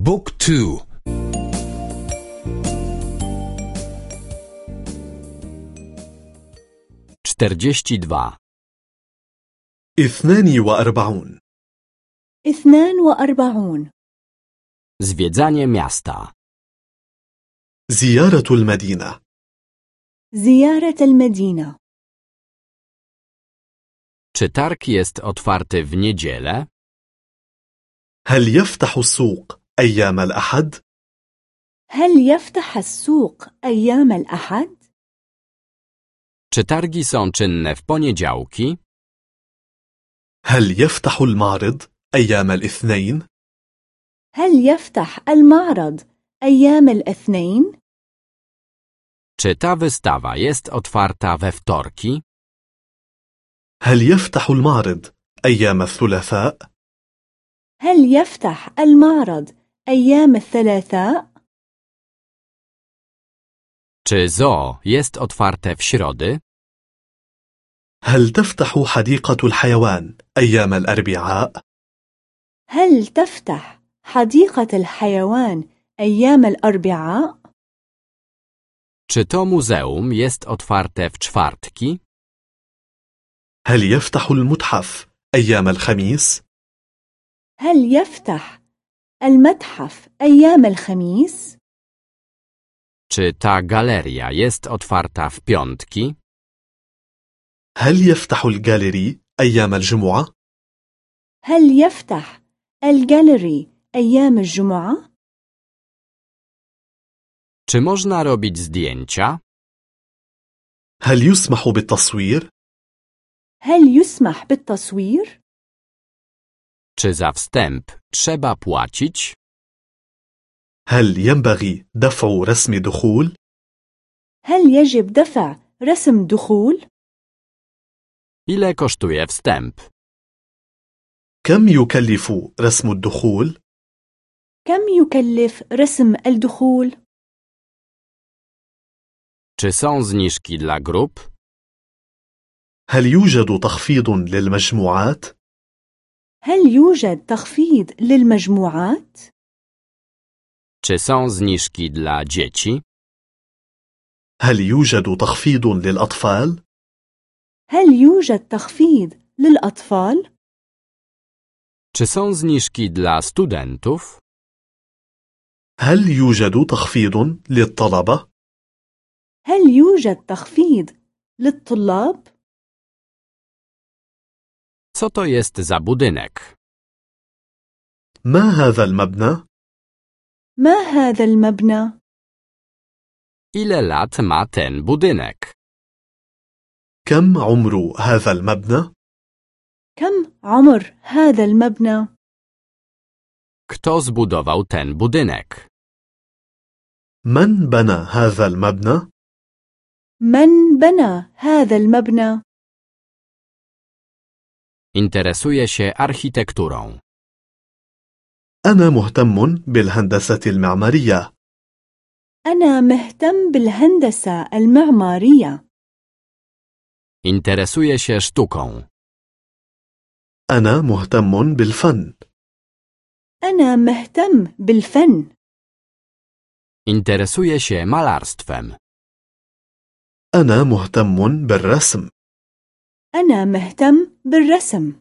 بوك تو czterdzieści dwa اثنان وأربعون اثنان وأربعون Zwiedzanie miasta. زيارة المدينة زيارة المدينة Czy targ jest otwarty w niedzielę? هل يفتح السوق أيام الأحد؟ هل يفتح السوق أيام الأحد؟ Czy targi są czynne w poniedziałki? هل يفتح المعرض أيام الاثنين؟ هل يفتح المعرض أيام الاثنين؟ Czy ta wystawa jest otwarta we wtorki? هل يفتح المعرض أيام الثلاثاء؟ هل يفتح المعرض أيام الثلاثاء؟ Czy zoo jest otwarte w środy? هل تفتح حديقة الحيوان أيام الأربعاء؟ هل تفتح حديقة الحيوان أيام الأربعاء؟ Czy to muzeum jest otwarte w czwartki? هل يفتح المتحف أيام الخميس؟ هل يفتح المتحف أيام الخميس؟ Czy ta galeria jest otwarta w piątki? هل يفتح الجاليري أيام الجمعة؟ هل يفتح الجاليري أيام الجمعة؟ Czy można robić zdjęcia? هل يسمح بالتصوير؟ هل يسمح بالتصوير؟ Czy za wstęp trzeba płacić? هل ينبغي دفع رسم دخول؟ هل يجب دفع رسم دخول؟ Ile kosztuje wstęp? كم يكلف رسم الدخول؟ كم يكلف رسم الدخول؟ Czy są zniżki dla grup? هل يوجد تخفيض للمجموعات؟ هل يوجد تخفيض للمجموعات؟ Czy są zniżki dla dzieci? هل يوجد تخفيض للأطفال؟ هل يوجد تخفيض للأطفال؟ Czy są zniżki dla studentów? هل يوجد تخفيض للطلبة؟ هل يوجد تخفيض للطلاب؟ Co to jest za budynek? ما هذا المبنى؟ ما هذا المبنى؟ Ile lat ma ten budynek? كم عمر هذا المبنى؟ كم عمر هذا المبنى؟ Kto zbudował ten budynek? من بنى هذا المبنى؟ من بنى هذا المبنى؟ Interesuje się architekturą. أنا مهتم بالهندسة المعمارية. أنا مهتم بالهندسة المعمارية. Interesuje się sztuką. أنا مهتم بالفن. أنا مهتم بالفن. Interesuje się malarstwem. أنا مهتم بالرسم. أنا مهتم بالرسم.